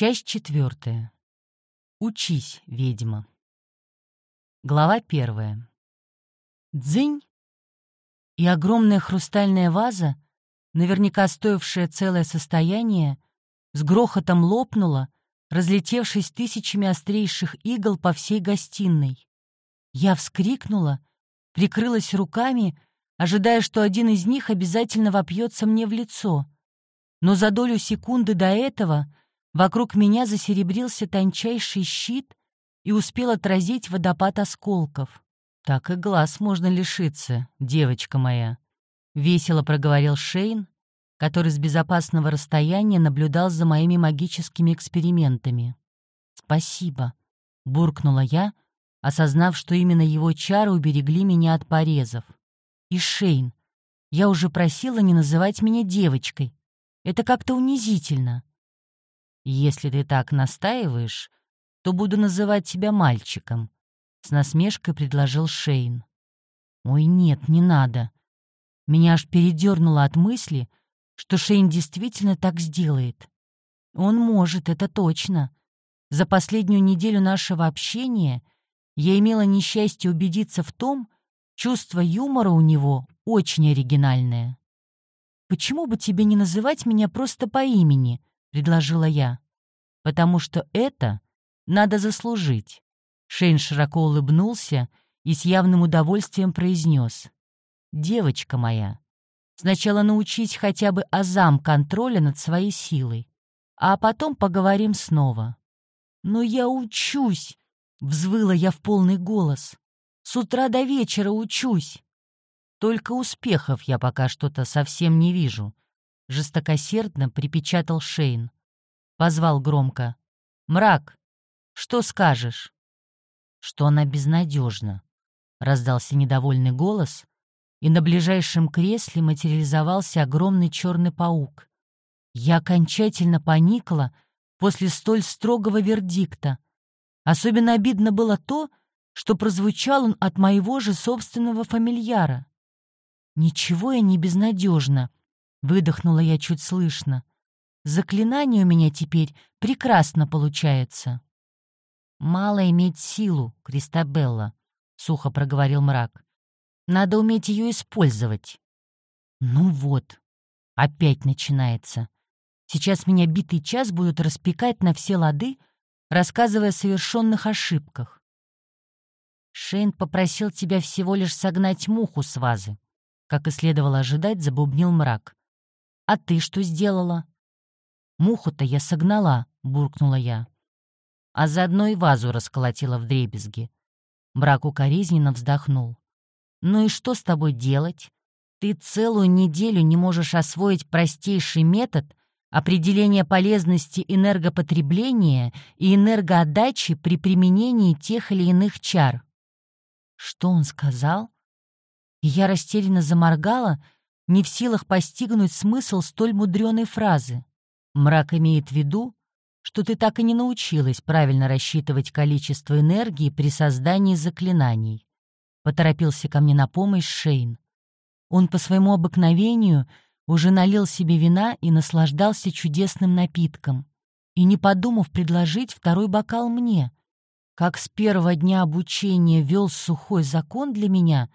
Часть четвертая. Учись, ведьма. Глава первая. Дзынь и огромная хрустальная ваза, наверняка стоившая целое состояние, с грохотом лопнула, разлетевшись тысячами острейших игл по всей гостиной. Я вскрикнула, прикрылась руками, ожидая, что один из них обязательно вопьется мне в лицо. Но за долю секунды до этого вокруг меня засеребрился тончайший щит и успел отразить водопад осколков. «Так и глаз можно лишиться, девочка моя», — весело проговорил Шейн, который с безопасного расстояния наблюдал за моими магическими экспериментами. «Спасибо», — буркнула я, осознав, что именно его чары уберегли меня от порезов. «И Шейн, я уже просила не называть меня девочкой. Это как-то унизительно». «Если ты так настаиваешь, то буду называть тебя мальчиком», — с насмешкой предложил Шейн. «Ой, нет, не надо». Меня аж передернуло от мысли, что Шейн действительно так сделает. Он может, это точно. За последнюю неделю нашего общения я имела несчастье убедиться в том, чувство юмора у него очень оригинальное. «Почему бы тебе не называть меня просто по имени?» — предложила я. «Потому что это надо заслужить». Шейн широко улыбнулся и с явным удовольствием произнес. «Девочка моя, Сначала научись хотя бы азам контроля над своей силой, а потом поговорим снова. «Но я учусь!» — взвыла я в полный голос. «С утра до вечера учусь!» «Только успехов я пока что-то совсем не вижу», — жестокосердно припечатал Шейн. Позвал громко. «Мрак, что скажешь?» «Что она безнадежна», — раздался недовольный голос, и на ближайшем кресле материализовался огромный черный паук. Я окончательно поникла после столь строгого вердикта. Особенно обидно было то, что прозвучал он от моего же собственного фамильяра. «Ничего я не безнадежна», — выдохнула я чуть слышно. «Заклинание у меня теперь прекрасно получается». «Мало иметь силу, Кристабелла», — сухо проговорил мрак. Надо уметь ее использовать. Ну вот, опять начинается. Сейчас меня битый час будут распекать на все лады, рассказывая о совершенных ошибках. Шейн попросил тебя всего лишь согнать муху с вазы. Как и следовало ожидать, забубнил мрак. А ты что сделала? Муху-то я согнала, буркнула я. А заодно и вазу расколотила в дребезги. Мрак укоризненно вздохнул. Ну и что с тобой делать? Ты целую неделю не можешь освоить простейший метод определения полезности энергопотребления и энергоотдачи при применении тех или иных чар. Что он сказал? Я растерянно заморгала, не в силах постигнуть смысл столь мудреной фразы. Мрак имеет в виду, что ты так и не научилась правильно рассчитывать количество энергии при создании заклинаний. Поторопился ко мне на помощь Шейн. Он по своему обыкновению уже налил себе вина и наслаждался чудесным напитком. И не подумав предложить второй бокал мне. Как с первого дня обучения вел сухой закон для меня,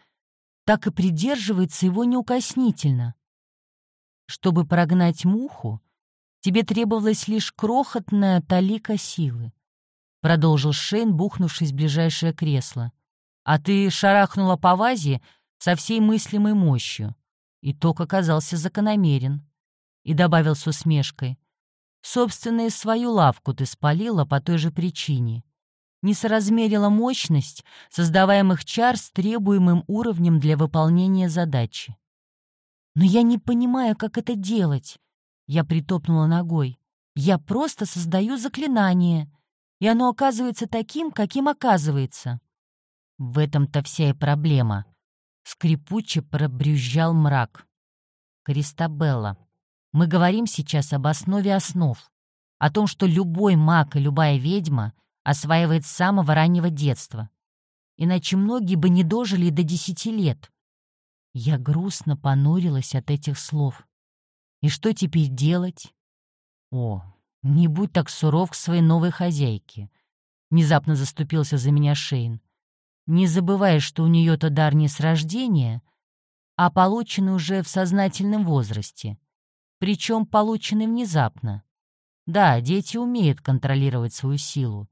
так и придерживается его неукоснительно. Чтобы прогнать муху, тебе требовалась лишь крохотная талика силы, продолжил Шейн, бухнувшись в ближайшее кресло. А ты шарахнула по вазе со всей мыслимой мощью. Итог оказался закономерен. И добавил с усмешкой. Собственно, и свою лавку ты спалила по той же причине. Не соразмерила мощность создаваемых чар с требуемым уровнем для выполнения задачи. «Но я не понимаю, как это делать», — я притопнула ногой. «Я просто создаю заклинание, и оно оказывается таким, каким оказывается». В этом-то вся и проблема. Скрипуче пробрюзжал мрак. Кристабелла, мы говорим сейчас об основе основ. О том, что любой маг и любая ведьма осваивает с самого раннего детства. Иначе многие бы не дожили до десяти лет. Я грустно понурилась от этих слов. И что теперь делать? О, «Не будь так суров к своей новой хозяйке», — внезапно заступился за меня Шейн. «Не забывай, что у нее-то дар не с рождения, а полученный уже в сознательном возрасте, причем полученный внезапно. Да, дети умеют контролировать свою силу,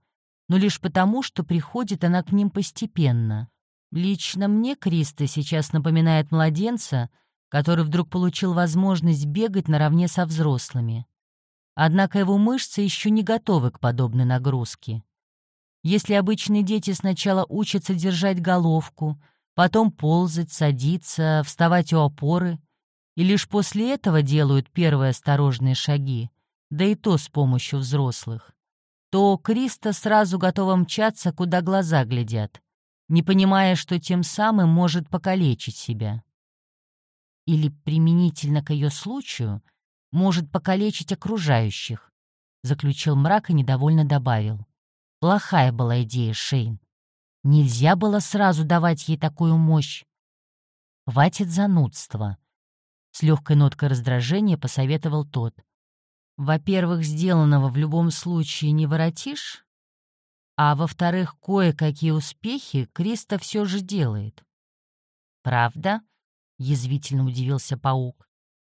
но лишь потому, что приходит она к ним постепенно. Лично мне Криста сейчас напоминает младенца, который вдруг получил возможность бегать наравне со взрослыми. Однако его мышцы еще не готовы к подобной нагрузке. Если обычные дети сначала учатся держать головку, потом ползать, садиться, вставать у опоры, и лишь после этого делают первые осторожные шаги, да и то с помощью взрослых, то Криста сразу готова мчаться, куда глаза глядят, не понимая, что тем самым может покалечить себя. Или применительно к ее случаю может покалечить окружающих, заключил мрак и недовольно добавил. Плохая была идея, Шейн. Нельзя было сразу давать ей такую мощь. Хватит занудства. С легкой ноткой раздражения посоветовал тот. Во-первых, сделанного в любом случае не воротишь, а во-вторых, кое-какие успехи Криста все же делает. «Правда?» — язвительно удивился паук.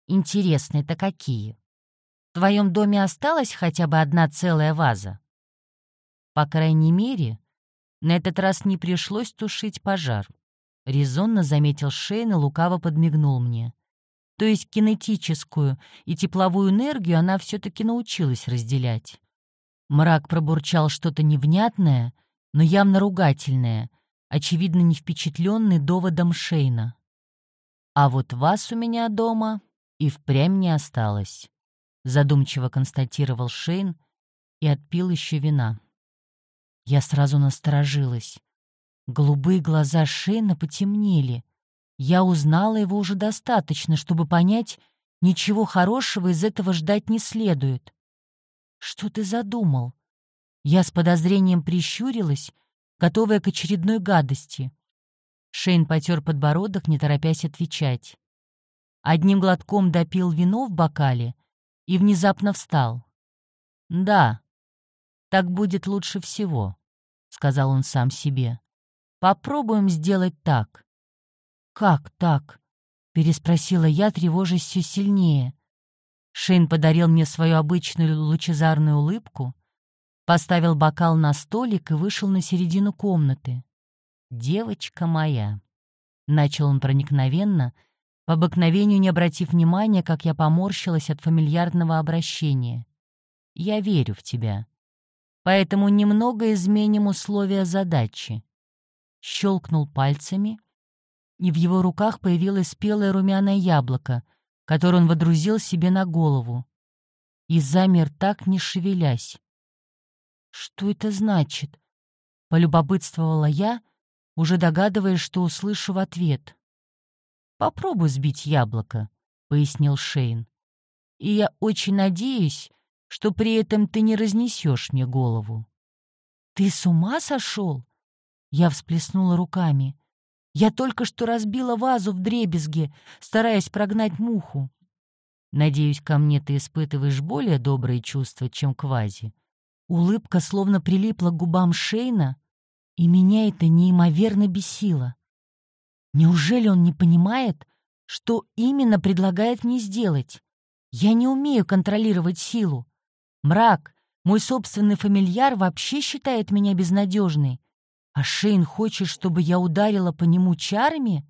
«Интересно, это какие? В твоем доме осталась хотя бы одна целая ваза?» По крайней мере, на этот раз не пришлось тушить пожар. Резонно заметил Шейн и лукаво подмигнул мне. То есть кинетическую и тепловую энергию она все-таки научилась разделять. Мрак пробурчал что-то невнятное, но явно ругательное, очевидно не впечатленный доводом Шейна. «А вот вас у меня дома и впрямь не осталось», — задумчиво констатировал Шейн и отпил еще вина. Я сразу насторожилась. Голубые глаза Шейна потемнели. Я узнала его уже достаточно, чтобы понять, ничего хорошего из этого ждать не следует. «Что ты задумал?» Я с подозрением прищурилась, готовая к очередной гадости. Шейн потер подбородок, не торопясь отвечать. Одним глотком допил вино в бокале и внезапно встал. «Да, так будет лучше всего». — сказал он сам себе. «Попробуем сделать так». «Как так?» — переспросила я, тревожась все сильнее. Шейн подарил мне свою обычную лучезарную улыбку, поставил бокал на столик и вышел на середину комнаты. «Девочка моя», — начал он проникновенно, по обыкновению не обратив внимания, как я поморщилась от фамильярного обращения. «Я верю в тебя поэтому немного изменим условия задачи. Щелкнул пальцами, и в его руках появилось спелое румяное яблоко, которое он водрузил себе на голову. И замер так, не шевелясь. «Что это значит?» — полюбопытствовала я, уже догадываясь, что услышу в ответ. «Попробуй сбить яблоко», — пояснил Шейн. «И я очень надеюсь, что при этом ты не разнесешь мне голову. «Ты с ума сошел?» Я всплеснула руками. «Я только что разбила вазу в дребезге, стараясь прогнать муху. Надеюсь, ко мне ты испытываешь более добрые чувства, чем к вазе». Улыбка словно прилипла к губам Шейна, и меня это неимоверно бесило. Неужели он не понимает, что именно предлагает мне сделать? Я не умею контролировать силу. Мрак, мой собственный фамильяр, вообще считает меня безнадежной. А Шейн хочет, чтобы я ударила по нему чарами?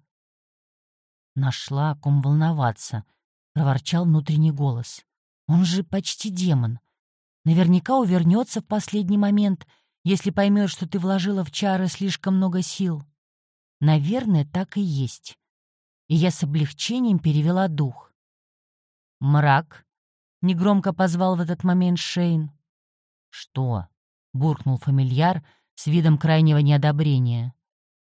Нашла о ком волноваться, — проворчал внутренний голос. Он же почти демон. Наверняка увернется в последний момент, если поймет, что ты вложила в чары слишком много сил. Наверное, так и есть. И я с облегчением перевела дух. Мрак, — негромко позвал в этот момент Шейн. «Что?» — буркнул фамильяр с видом крайнего неодобрения.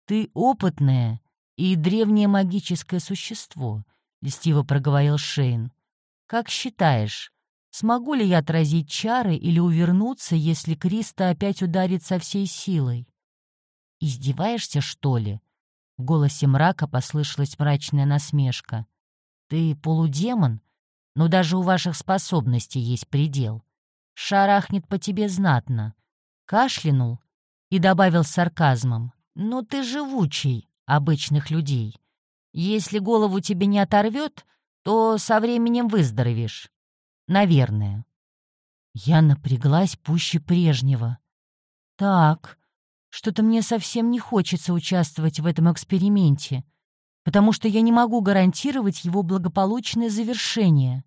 «Ты опытное и древнее магическое существо», — льстиво проговорил Шейн. «Как считаешь, смогу ли я отразить чары или увернуться, если Криста опять ударит со всей силой?» «Издеваешься, что ли?» В голосе мрака послышалась мрачная насмешка. «Ты полудемон?» Но даже у ваших способностей есть предел. шарахнет по тебе знатно. Кашлянул и добавил с сарказмом. «Но ты живучий обычных людей. Если голову тебе не оторвет, то со временем выздоровеешь. Наверное». Я напряглась пуще прежнего. «Так, что-то мне совсем не хочется участвовать в этом эксперименте, потому что я не могу гарантировать его благополучное завершение».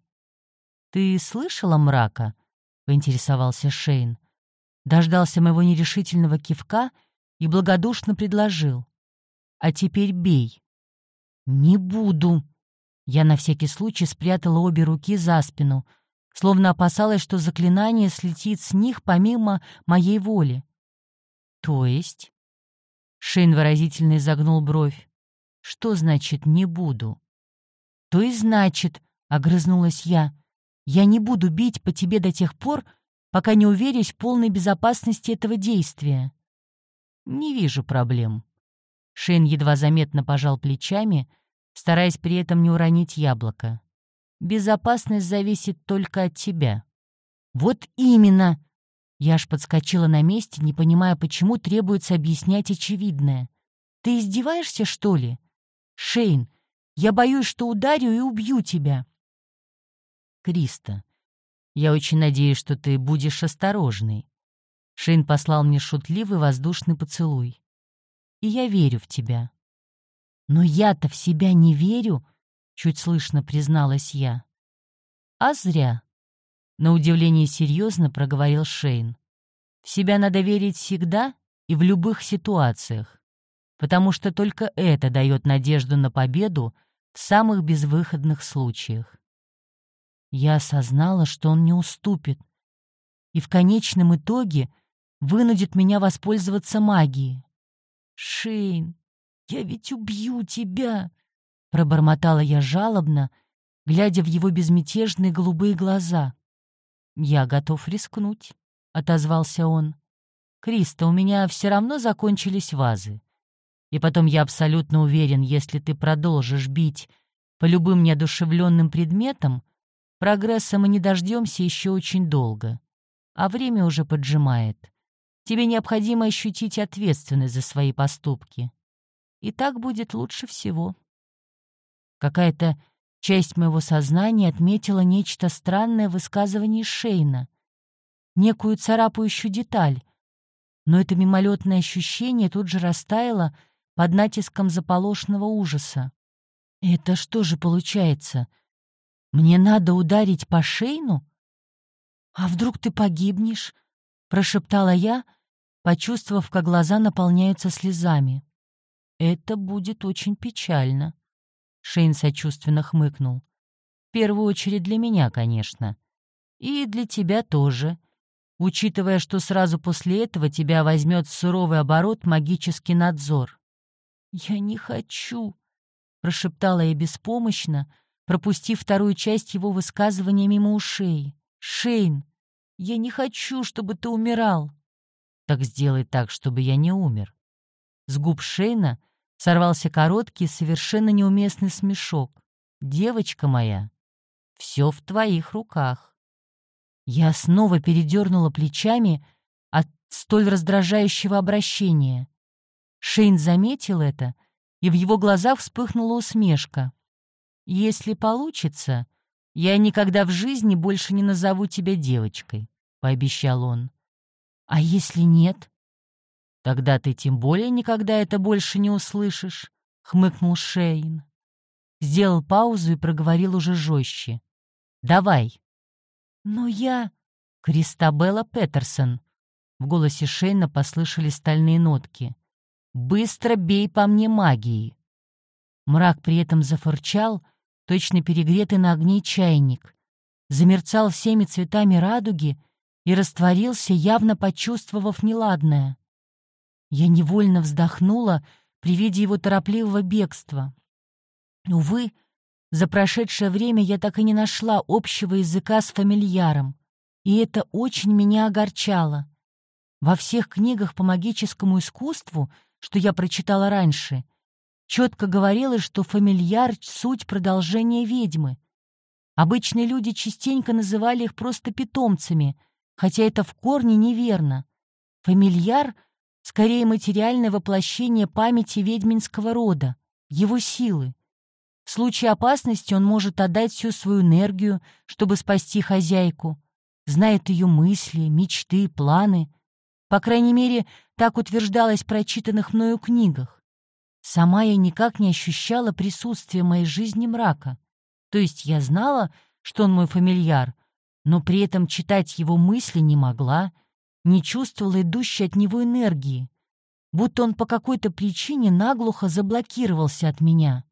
«Ты слышала мрака?» — поинтересовался Шейн. Дождался моего нерешительного кивка и благодушно предложил. «А теперь бей». «Не буду». Я на всякий случай спрятала обе руки за спину, словно опасалась, что заклинание слетит с них помимо моей воли. «То есть?» Шейн выразительно изогнул бровь. «Что значит «не буду»?» «То есть значит», — огрызнулась я, — «я не буду бить по тебе до тех пор, пока не уверюсь в полной безопасности этого действия». «Не вижу проблем». Шейн едва заметно пожал плечами, стараясь при этом не уронить яблоко. «Безопасность зависит только от тебя». «Вот именно!» Я аж подскочила на месте, не понимая, почему требуется объяснять очевидное. «Ты издеваешься, что ли? Шейн, я боюсь, что ударю и убью тебя». «Криста, я очень надеюсь, что ты будешь осторожной». Шейн послал мне шутливый воздушный поцелуй. «И я верю в тебя». «Но я-то в себя не верю», — чуть слышно призналась я. «А зря», на удивление серьезно проговорил Шейн. В себя надо верить всегда и в любых ситуациях, потому что только это дает надежду на победу в самых безвыходных случаях. Я осознала, что он не уступит, и в конечном итоге вынудит меня воспользоваться магией. «Шейн, я ведь убью тебя!» — пробормотала я жалобно, глядя в его безмятежные голубые глаза. «Я готов рискнуть», — отозвался он. «Криста, у меня все равно закончились вазы. И потом я абсолютно уверен, если ты продолжишь бить по любым неодушевленным предметам, прогресса мы не дождемся еще очень долго, а время уже поджимает. Тебе необходимо ощутить ответственность за свои поступки. И так будет лучше всего». Какая-то Часть моего сознания отметила нечто странное в высказывании Шейна, некую царапающую деталь, но это мимолетное ощущение тут же растаяло под натиском заполошного ужаса. «Это что же получается? Мне надо ударить по Шейну? А вдруг ты погибнешь?» — прошептала я, почувствовав, как глаза наполняются слезами. «Это будет очень печально». Шейн сочувственно хмыкнул. «В первую очередь для меня, конечно. И для тебя тоже, учитывая, что сразу после этого тебя возьмет суровый оборот магический надзор». «Я не хочу», — прошептала я беспомощно, пропустив вторую часть его высказывания мимо ушей. «Шейн, я не хочу, чтобы ты умирал». «Так сделай так, чтобы я не умер». С губ Шейна — Сорвался короткий, совершенно неуместный смешок. «Девочка моя, все в твоих руках». Я снова передернула плечами от столь раздражающего обращения. Шейн заметил это, и в его глазах вспыхнула усмешка. «Если получится, я никогда в жизни больше не назову тебя девочкой», — пообещал он. «А если нет?» «Тогда ты тем более никогда это больше не услышишь», — хмыкнул Шейн. Сделал паузу и проговорил уже жестче. «Давай». «Но я...» «Кристабелла Петерсон». В голосе Шейна послышались стальные нотки. «Быстро бей по мне магией». Мрак при этом зафырчал, точно перегретый на огне чайник, замерцал всеми цветами радуги и растворился, явно почувствовав неладное. Я невольно вздохнула при виде его торопливого бегства. Увы, за прошедшее время я так и не нашла общего языка с фамильяром, и это очень меня огорчало. Во всех книгах по магическому искусству, что я прочитала раньше, четко говорилось, что фамильяр — суть продолжения ведьмы. Обычные люди частенько называли их просто питомцами, хотя это в корне неверно. Фамильяр — скорее материальное воплощение памяти ведьминского рода, его силы. В случае опасности он может отдать всю свою энергию, чтобы спасти хозяйку, знает ее мысли, мечты, планы. По крайней мере, так утверждалось в прочитанных мною книгах. Сама я никак не ощущала присутствия моей жизни мрака. То есть я знала, что он мой фамильяр, но при этом читать его мысли не могла, не чувствовала идущей от него энергии, будто он по какой-то причине наглухо заблокировался от меня.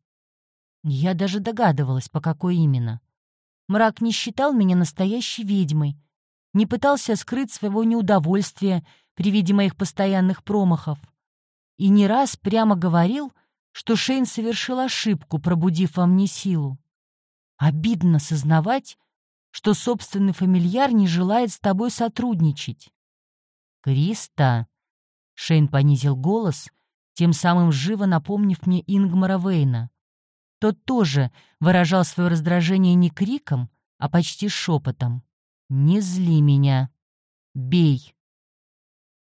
Я даже догадывалась, по какой именно. Мрак не считал меня настоящей ведьмой, не пытался скрыть своего неудовольствия при виде моих постоянных промахов. И не раз прямо говорил, что Шейн совершил ошибку, пробудив во мне силу. Обидно сознавать, что собственный фамильяр не желает с тобой сотрудничать. «Криста!» — Шейн понизил голос, тем самым живо напомнив мне Ингмара Вейна. Тот тоже выражал свое раздражение не криком, а почти шепотом. «Не зли меня! Бей!»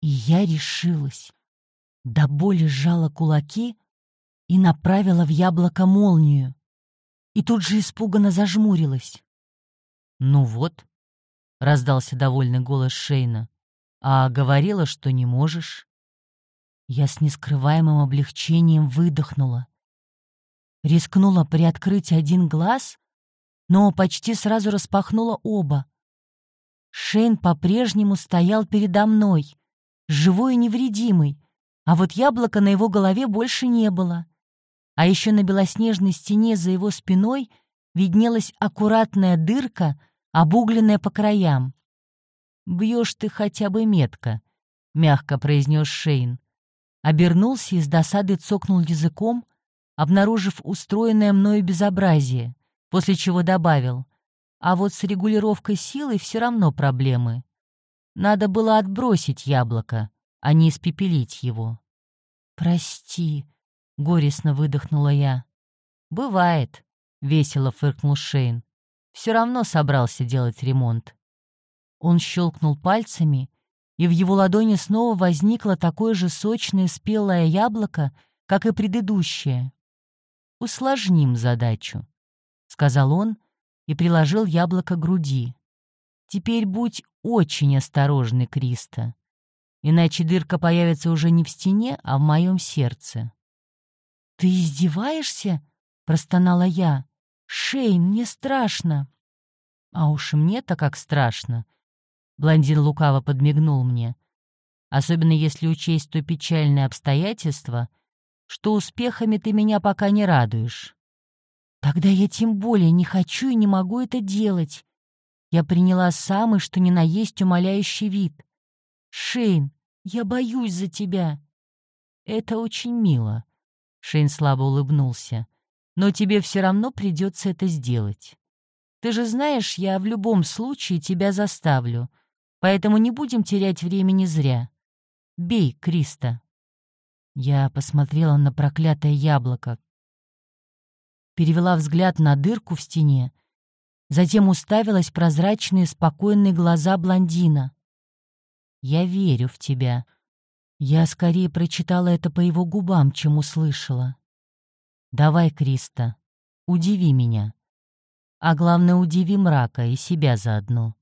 И я решилась. До боли сжала кулаки и направила в яблоко молнию. И тут же испуганно зажмурилась. «Ну вот», — раздался довольный голос Шейна, «а говорила, что не можешь». Я с нескрываемым облегчением выдохнула. Рискнула приоткрыть один глаз, но почти сразу распахнула оба. Шейн по-прежнему стоял передо мной, живой и невредимый, а вот яблока на его голове больше не было. А еще на белоснежной стене за его спиной виднелась аккуратная дырка, обугленная по краям. «Бьешь ты хотя бы метко», — мягко произнес Шейн. Обернулся и с досады цокнул языком, обнаружив устроенное мною безобразие, после чего добавил — а вот с регулировкой силы все равно проблемы. Надо было отбросить яблоко, а не испепелить его. «Прости», — горестно выдохнула я. «Бывает», — весело фыркнул Шейн. «Все равно собрался делать ремонт». Он щелкнул пальцами, и в его ладони снова возникло такое же сочное спелое яблоко, как и предыдущее. «Усложним задачу», — сказал он, и приложил яблоко к груди. «Теперь будь очень осторожный, Криста, иначе дырка появится уже не в стене, а в моем сердце». «Ты издеваешься?» — простонала я. «Шейн, мне страшно». «А уж мне-то как страшно!» Блондин лукаво подмигнул мне. «Особенно если учесть то печальное обстоятельство, что успехами ты меня пока не радуешь. Тогда я тем более не хочу и не могу это делать. Я приняла самый, что ни на есть, умоляющий вид. Шейн, я боюсь за тебя. Это очень мило. Шейн слабо улыбнулся. Но тебе все равно придется это сделать. Ты же знаешь, я в любом случае тебя заставлю, поэтому не будем терять времени зря. Бей, Криста. Я посмотрела на проклятое яблоко, перевела взгляд на дырку в стене, затем уставилась прозрачные спокойные глаза блондина. «Я верю в тебя». Я скорее прочитала это по его губам, чем услышала. «Давай, Криста, удиви меня. А главное, удиви мрака и себя заодно».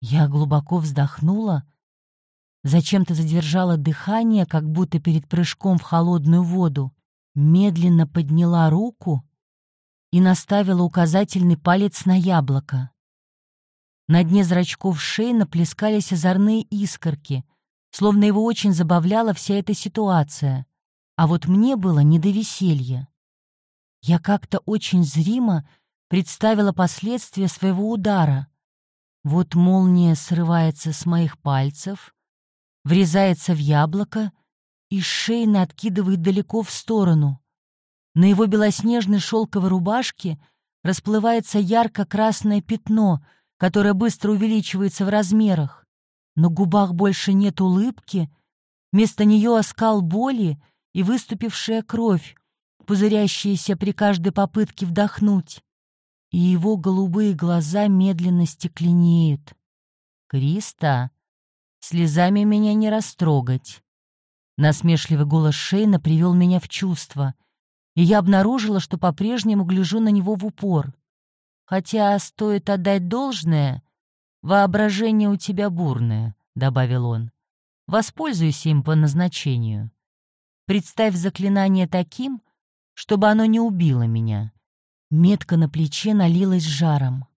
Я глубоко вздохнула, зачем-то задержала дыхание, как будто перед прыжком в холодную воду, медленно подняла руку и наставила указательный палец на яблоко. На дне зрачков шеи наплескались озорные искорки, словно его очень забавляла вся эта ситуация. А вот мне было не до веселья. Я как-то очень зримо представила последствия своего удара. Вот молния срывается с моих пальцев, врезается в яблоко и шейно откидывает далеко в сторону. На его белоснежной шелковой рубашке расплывается ярко-красное пятно, которое быстро увеличивается в размерах. На губах больше нет улыбки, вместо нее оскал боли и выступившая кровь, пузырящаяся при каждой попытке вдохнуть. И его голубые глаза медленно стекленеют. «Криста, слезами меня не растрогать». Насмешливый голос Шейна привел меня в чувство, и я обнаружила, что по-прежнему гляжу на него в упор. Хотя стоит отдать должное, воображение у тебя бурное, — добавил он. Воспользуйся им по назначению. Представь заклинание таким, чтобы оно не убило меня. Метка на плече налилась жаром.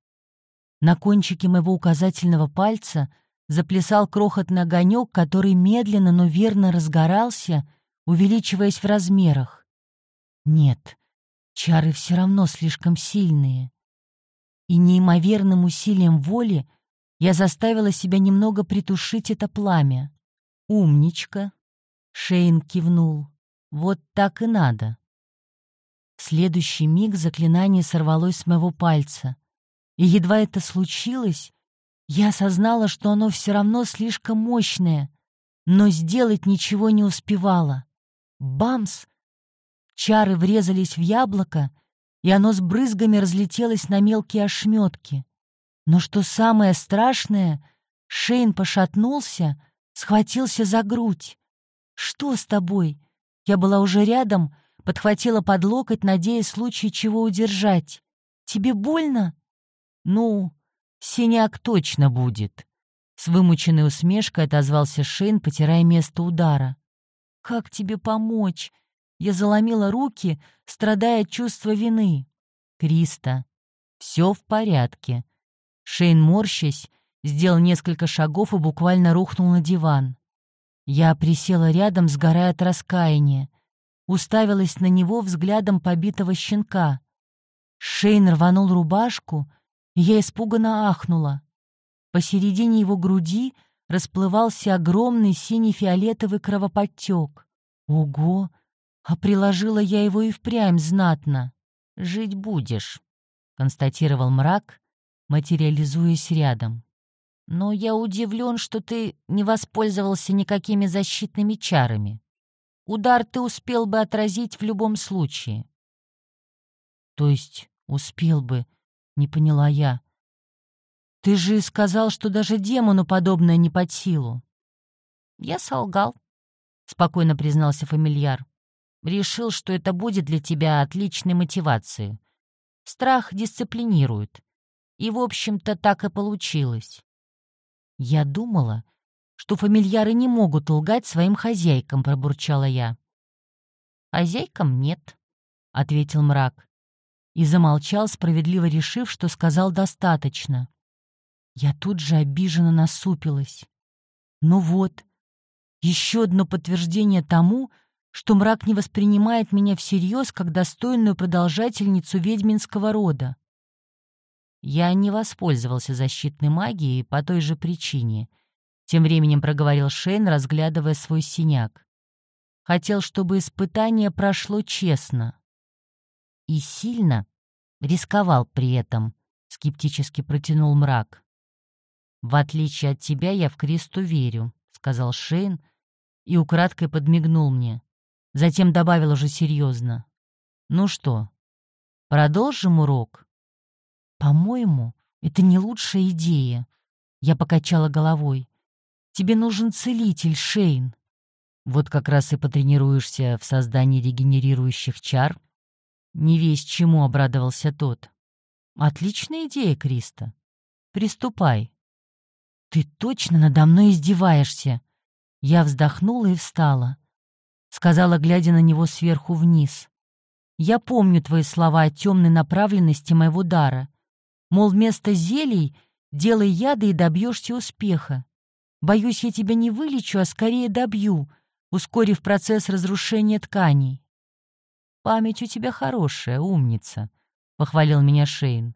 На кончике моего указательного пальца заплясал крохотный огонек, который медленно, но верно разгорался, увеличиваясь в размерах. Нет, чары все равно слишком сильные. И неимоверным усилием воли я заставила себя немного притушить это пламя. «Умничка!» — Шейн кивнул. «Вот так и надо». В следующий миг заклинание сорвалось с моего пальца. И едва это случилось, я осознала, что оно все равно слишком мощное, но сделать ничего не успевала. Бамс! Чары врезались в яблоко, и оно с брызгами разлетелось на мелкие ошметки. Но что самое страшное, Шейн пошатнулся, схватился за грудь. «Что с тобой?» Я была уже рядом, подхватила под локоть, надеясь в случае чего удержать. «Тебе больно?» «Ну, синяк точно будет», — с вымученной усмешкой отозвался Шейн, потирая место удара. «Как тебе помочь?» Я заломила руки, страдая от чувства вины. «Криста, все в порядке». Шейн, морщась, сделал несколько шагов и буквально рухнул на диван. Я присела рядом, сгорая от раскаяния, уставилась на него взглядом побитого щенка. Шейн рванул рубашку — я испуганно ахнула. Посередине его груди расплывался огромный синий-фиолетовый кровоподтек. Ого! А приложила я его и впрямь знатно. «Жить будешь», — констатировал мрак, материализуясь рядом. «Но я удивлен, что ты не воспользовался никакими защитными чарами. Удар ты успел бы отразить в любом случае». «То есть успел бы», — не поняла я. «Ты же сказал, что даже демону подобное не под силу». «Я солгал», — спокойно признался фамильяр. «Решил, что это будет для тебя отличной мотивацией. Страх дисциплинирует. И, в общем-то, так и получилось». «Я думала, что фамильяры не могут лгать своим хозяйкам», — пробурчала я. «Хозяйкам нет», — ответил мрак и замолчал, справедливо решив, что сказал достаточно. Я тут же обиженно насупилась. Ну вот, еще одно подтверждение тому, что мрак не воспринимает меня всерьез как достойную продолжательницу ведьминского рода. Я не воспользовался защитной магией по той же причине. Тем временем проговорил Шейн, разглядывая свой синяк. Хотел, чтобы испытание прошло честно. И сильно рисковал при этом, скептически протянул мрак. В отличие от тебя, я в Кристу верю, сказал Шейн и украдкой подмигнул мне. Затем добавил уже серьезно. Ну что, продолжим урок? По-моему, это не лучшая идея. Я покачала головой. Тебе нужен целитель, Шейн. Вот как раз и потренируешься в создании регенерирующих чар, не весь чему обрадовался тот. «Отличная идея, Криста. Приступай». «Ты точно надо мной издеваешься?» Я вздохнула и встала. Сказала, глядя на него сверху вниз. «Я помню твои слова о темной направленности моего дара. Мол, вместо зелий делай яды и добьешься успеха. Боюсь, я тебя не вылечу, а скорее добью, ускорив процесс разрушения тканей. «Память у тебя хорошая, умница», — похвалил меня Шейн.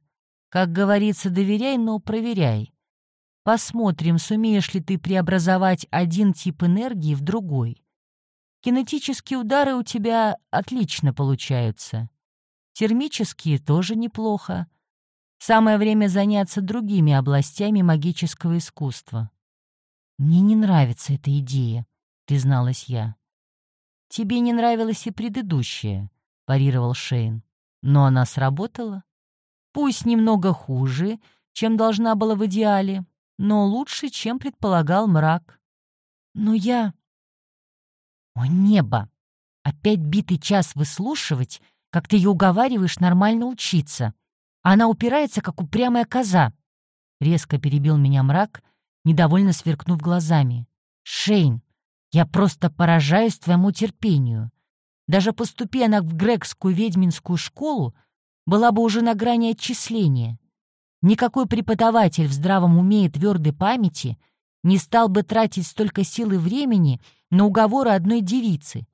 «Как говорится, доверяй, но проверяй. Посмотрим, сумеешь ли ты преобразовать один тип энергии в другой. Кинетические удары у тебя отлично получаются. Термические тоже неплохо. Самое время заняться другими областями магического искусства». «Мне не нравится эта идея», — призналась я. «Тебе не нравилась и предыдущая», парировал Шейн. Но она сработала. Пусть немного хуже, чем должна была в идеале, но лучше, чем предполагал мрак. Но я... О, небо! Опять битый час выслушивать, как ты ее уговариваешь нормально учиться. Она упирается, как упрямая коза. Резко перебил меня мрак, недовольно сверкнув глазами. «Шейн, я просто поражаюсь твоему терпению. Даже поступи она в грекскую ведьминскую школу, была бы уже на грани отчисления. Никакой преподаватель в здравом уме и твердой памяти не стал бы тратить столько сил и времени на уговоры одной девицы,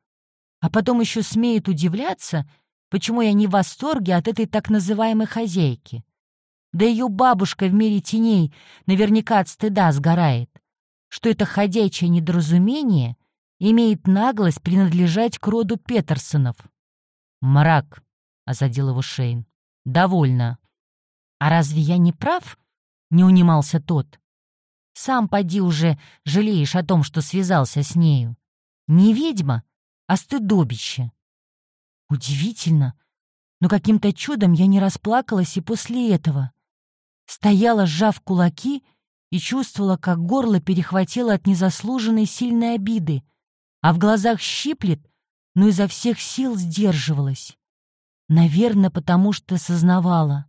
а потом еще смеет удивляться, почему я не в восторге от этой так называемой хозяйки. Да ее бабушка в мире теней наверняка от стыда сгорает, что это ходячее недоразумение имеет наглость принадлежать к роду Петерсонов. «Мрак», — осадил его Шейн, — «довольно». «А разве я не прав?» — не унимался тот. «Сам поди уже жалеешь о том, что связался с нею. Не ведьма, а стыдобище. Удивительно, но каким-то чудом я не расплакалась и после этого. Стояла, сжав кулаки, и чувствовала, как горло перехватило от незаслуженной сильной обиды, а в глазах щиплет, но изо всех сил сдерживалась. Наверное, потому что сознавала.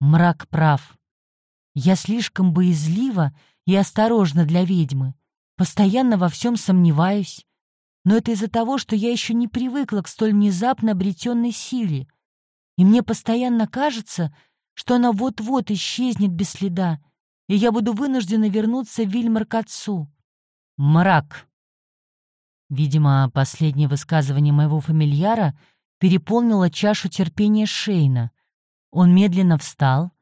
Мрак прав. Я слишком боязлива и осторожна для ведьмы, постоянно во всем сомневаюсь, но это из-за того, что я еще не привыкла к столь внезапно обретенной силе, и мне постоянно кажется, что она вот-вот исчезнет без следа, и я буду вынуждена вернуться в Вильмар к отцу. Мрак. Видимо, последнее высказывание моего фамильяра переполнило чашу терпения Шейна. Он медленно встал,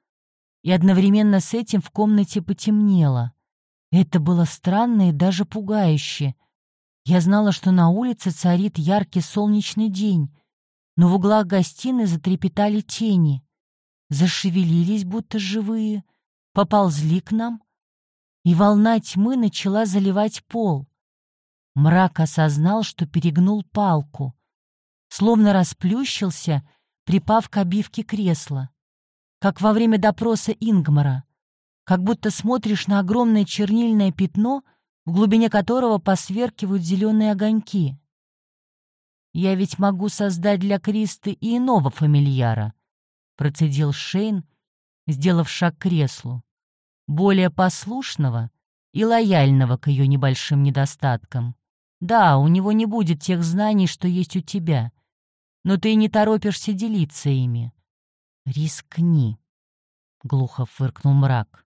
и одновременно с этим в комнате потемнело. Это было странно и даже пугающе. Я знала, что на улице царит яркий солнечный день, но в углах гостиной затрепетали тени, зашевелились, будто живые, поползли к нам, и волна тьмы начала заливать пол. Мрак осознал, что перегнул палку, словно расплющился, припав к обивке кресла, как во время допроса Ингмара, как будто смотришь на огромное чернильное пятно — в глубине которого посверкивают зеленые огоньки. «Я ведь могу создать для Кристы и иного фамильяра», — процедил Шейн, сделав шаг к креслу, более послушного и лояльного к ее небольшим недостаткам. «Да, у него не будет тех знаний, что есть у тебя, но ты не торопишься делиться ими». «Рискни», — глухо фыркнул мрак.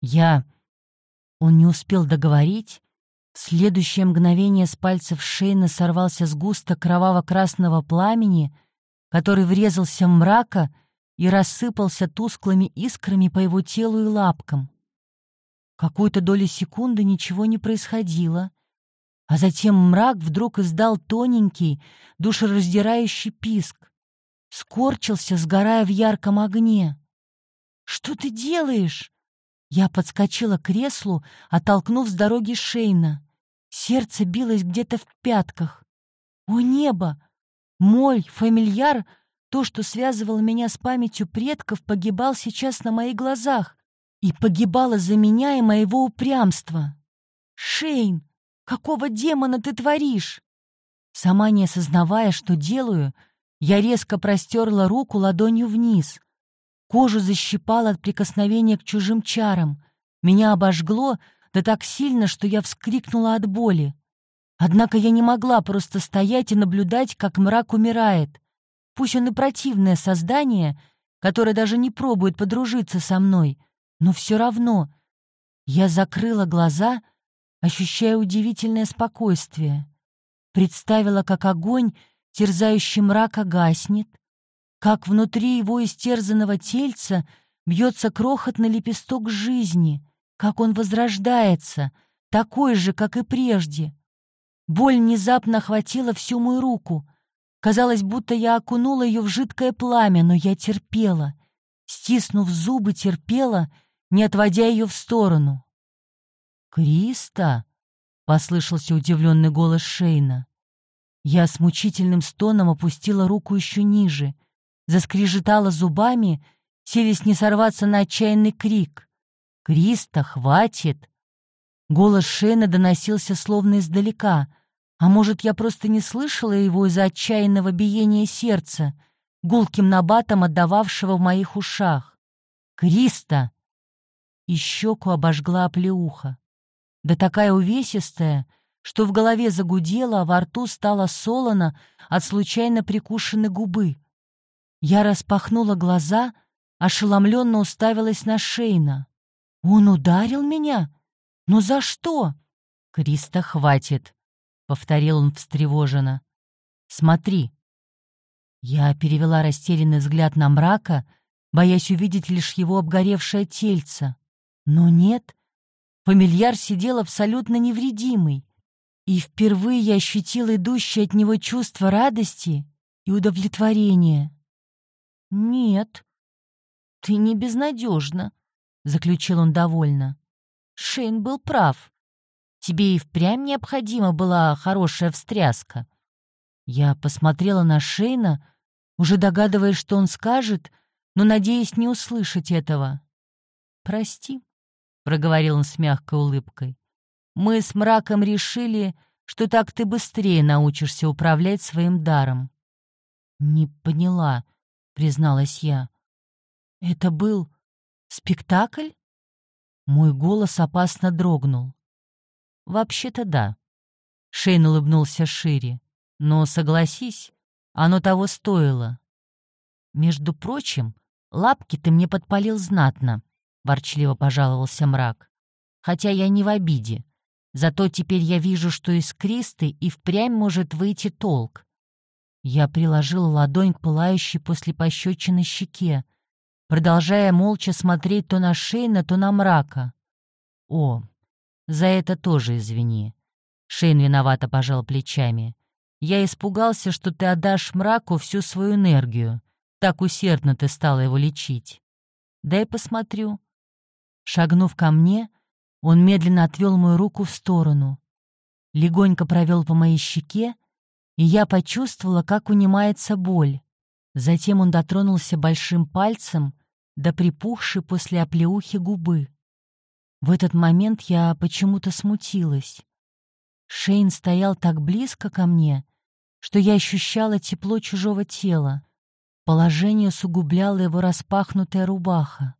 «Я...» Он не успел договорить. В следующее мгновение с пальцев Шейна сорвался сгусток кроваво-красного пламени, который врезался в мрака и рассыпался тусклыми искрами по его телу и лапкам. Какую-то долю секунды ничего не происходило, а затем мрак вдруг издал тоненький, душераздирающий писк, скорчился, сгорая в ярком огне. «Что ты делаешь?» Я подскочила к креслу, оттолкнув с дороги Шейна. Сердце билось где-то в пятках. О небо! Мой фамильяр, то, что связывало меня с памятью предков, погибал сейчас на моих глазах. И погибало за меня и моего упрямства. Шейн, какого демона ты творишь? Сама не осознавая, что делаю, я резко простерла руку ладонью вниз — Кожу защипало от прикосновения к чужим чарам. Меня обожгло, да так сильно, что я вскрикнула от боли. Однако я не могла просто стоять и наблюдать, как мрак умирает. Пусть он и противное создание, которое даже не пробует подружиться со мной, но все равно. Я закрыла глаза, ощущая удивительное спокойствие. Представила, как огонь, терзающий мрака, гаснет, как внутри его истерзанного тельца бьется крохотный лепесток жизни, как он возрождается, такой же, как и прежде. Боль внезапно охватила всю мою руку. Казалось, будто я окунула ее в жидкое пламя, но я терпела. Стиснув зубы, терпела, не отводя ее в сторону. «Криста!» — послышался удивленный голос Шейна. Я с мучительным стоном опустила руку еще ниже — заскрежетала зубами, селись не сорваться на отчаянный крик. «Криста, хватит!» Голос Шейна доносился словно издалека, а может, я просто не слышала его из-за отчаянного биения сердца, гулким набатом отдававшего в моих ушах. «Криста!» И щеку обожгла оплеуха. Да такая увесистая, что в голове загудело, а во рту стало солоно от случайно прикушенной губы. Я распахнула глаза, ошеломленно уставилась на Шейна. «Он ударил меня? Но за что?» «Криста, хватит!» — повторил он встревоженно. «Смотри!» Я перевела растерянный взгляд на мрака, боясь увидеть лишь его обгоревшее тельце. Но нет, фамильяр сидел абсолютно невредимый, и впервые я ощутила идущее от него чувство радости и удовлетворения. «Нет, ты не безнадежна», — заключил он довольно. «Шейн был прав. Тебе и впрямь необходима была хорошая встряска». Я посмотрела на Шейна, уже догадываясь, что он скажет, но надеясь не услышать этого. «Прости», — проговорил он с мягкой улыбкой. «Мы с мраком решили, что так ты быстрее научишься управлять своим даром». «Не поняла», — призналась я. «Это был спектакль?» Мой голос опасно дрогнул. «Вообще-то да». Шейн улыбнулся шире. «Но согласись, оно того стоило. Между прочим, лапки ты мне подпалил знатно, — ворчливо пожаловался мрак. Хотя я не в обиде. Зато теперь я вижу, что из Кристы и впрямь может выйти толк. Я приложила ладонь к пылающей после пощечины щеке, продолжая молча смотреть то на Шейна, то на мрака. «О, за это тоже извини». Шейн виновато пожал плечами. Я испугался, что ты отдашь мраку всю свою энергию. Так усердно ты стала его лечить. Дай посмотрю». Шагнув ко мне, он медленно отвел мою руку в сторону. Легонько провел по моей щеке, и я почувствовала, как унимается боль. Затем он дотронулся большим пальцем до припухшей после оплеухи губы. В этот момент я почему-то смутилась. Шейн стоял так близко ко мне, что я ощущала тепло чужого тела. Положение усугубляла его распахнутая рубаха.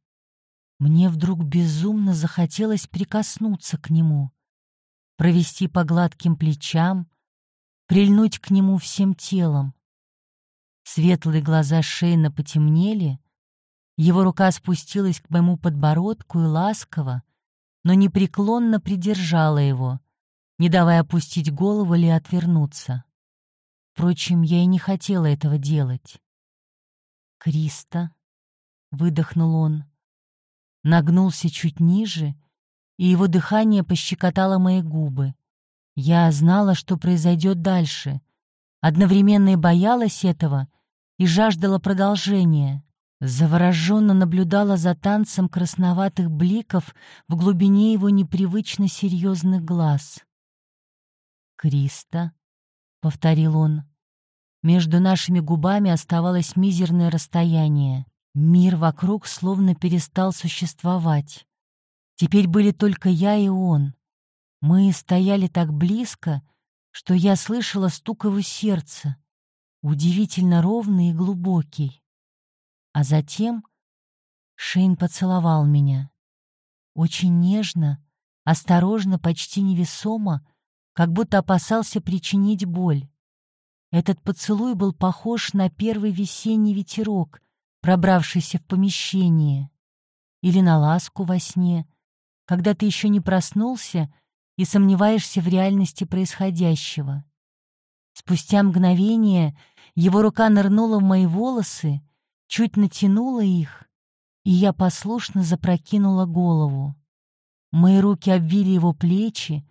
Мне вдруг безумно захотелось прикоснуться к нему, провести по гладким плечам, прильнуть к нему всем телом. Светлые глаза Шейна потемнели, его рука спустилась к моему подбородку и ласково, но непреклонно придержала его, не давая опустить голову или отвернуться. Впрочем, я и не хотела этого делать. «Криста», — выдохнул он, нагнулся чуть ниже, и его дыхание пощекотало мои губы. Я знала, что произойдет дальше, одновременно и боялась этого, и жаждала продолжения. Завороженно наблюдала за танцем красноватых бликов в глубине его непривычно серьезных глаз. «Криста», — повторил он. Между нашими губами оставалось мизерное расстояние. Мир вокруг словно перестал существовать. Теперь были только я и он. Мы стояли так близко, что я слышала стук его сердца, удивительно ровный и глубокий. А затем Шейн поцеловал меня. Очень нежно, осторожно, почти невесомо, как будто опасался причинить боль. Этот поцелуй был похож на первый весенний ветерок, пробравшийся в помещение, или на ласку во сне, когда ты еще не проснулся и сомневаешься в реальности происходящего. Спустя мгновение его рука нырнула в мои волосы, чуть натянула их, и я послушно запрокинула голову. Мои руки обвили его плечи,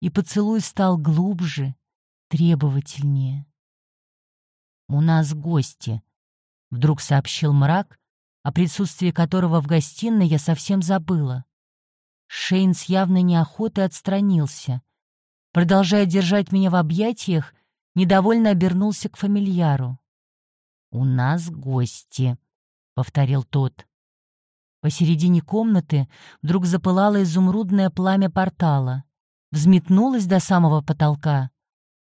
и поцелуй стал глубже, требовательнее. «У нас гости», — вдруг сообщил мрак, о присутствии которого в гостиной я совсем забыла. Шейн с явной неохотой отстранился. Продолжая держать меня в объятиях, недовольно обернулся к фамильяру. «У нас гости», — повторил тот. Посередине комнаты вдруг запылало изумрудное пламя портала, взметнулось до самого потолка,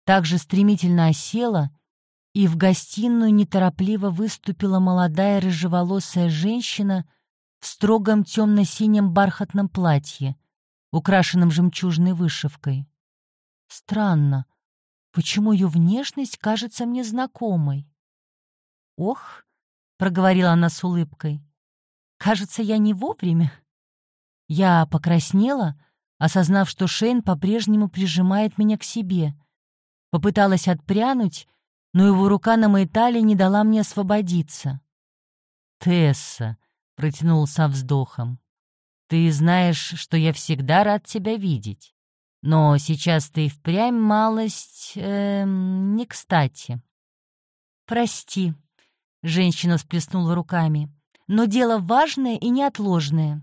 также стремительно осела, и в гостиную неторопливо выступила молодая рыжеволосая женщина в строгом темно-синем бархатном платье, украшенном жемчужной вышивкой. Странно, почему ее внешность кажется мне знакомой? «Ох», — проговорила она с улыбкой, — «кажется, я не вовремя». Я покраснела, осознав, что Шейн по-прежнему прижимает меня к себе. Попыталась отпрянуть, но его рука на моей талии не дала мне освободиться. «Тесса», — протянул со вздохом, — «ты знаешь, что я всегда рад тебя видеть, но сейчас ты впрямь малость... Э, не кстати». «Прости», — женщина сплеснула руками, — «но дело важное и неотложное».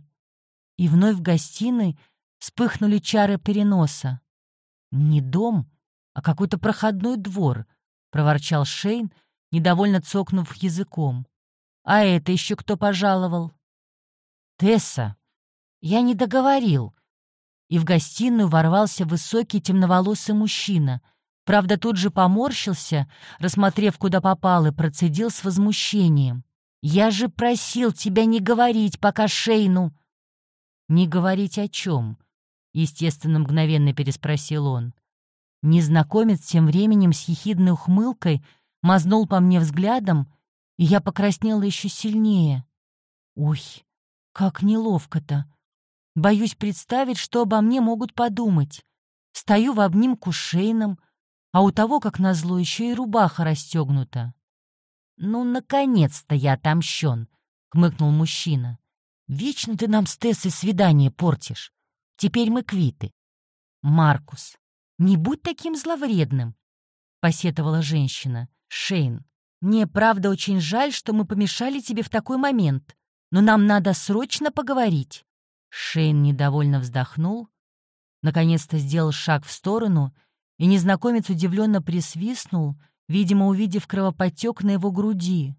И вновь в гостиной вспыхнули чары переноса. Не дом, а какой-то проходной двор —— проворчал Шейн, недовольно цокнув языком. «А это еще кто пожаловал?» «Тесса, я не договорил». И в гостиную ворвался высокий темноволосый мужчина. Правда, тут же поморщился, рассмотрев, куда попал, и процедил с возмущением. «Я же просил тебя не говорить, пока Шейну...» «Не говорить о чем?» — естественно, мгновенно переспросил он. Незнакомец тем временем с ехидной ухмылкой мазнул по мне взглядом, и я покраснела еще сильнее. Ой, как неловко-то. Боюсь представить, что обо мне могут подумать. Стою в обнимку с Шейном, а у того, как назло, еще и рубаха расстегнута. «Ну, наконец-то я отомщен!» — хмыкнул мужчина. «Вечно ты нам с Тессой свидание портишь. Теперь мы квиты». «Маркус, «Не будь таким зловредным», — посетовала женщина. «Шейн, мне правда очень жаль, что мы помешали тебе в такой момент, но нам надо срочно поговорить». Шейн недовольно вздохнул, наконец-то сделал шаг в сторону, и незнакомец удивленно присвистнул, видимо, увидев кровоподтек на его груди.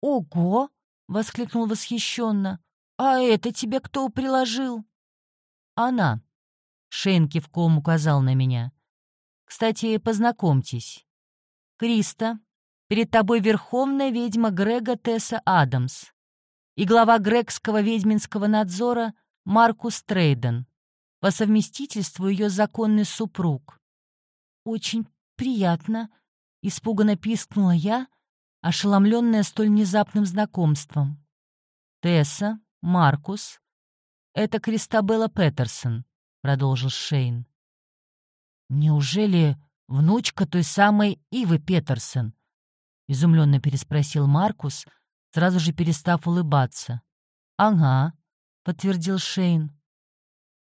«Ого!» — воскликнул восхищенно. «А это тебе кто приложил?» «Она», Шейн кивком указал на меня. «Кстати, познакомьтесь. Криста, перед тобой верховная ведьма Грега Тесса Адамс и глава Грегского ведьминского надзора Маркус Трейден, по совместительству ее законный супруг». «Очень приятно», — испуганно пискнула я, ошеломленная столь внезапным знакомством. «Тесса, Маркус, это Кристабелла Петерсон», продолжил Шейн. «Неужели внучка той самой Ивы Петерсон?» — изумленно переспросил Маркус, сразу же перестав улыбаться. «Ага», — подтвердил Шейн.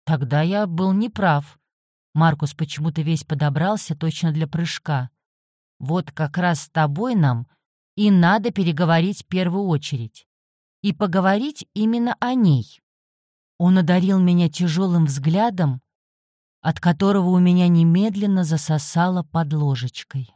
«Тогда я был неправ». Маркус почему-то весь подобрался точно для прыжка. «Вот как раз с тобой нам и надо переговорить в первую очередь. И поговорить именно о ней». Он одарил меня тяжелым взглядом, от которого у меня немедленно засосало под ложечкой.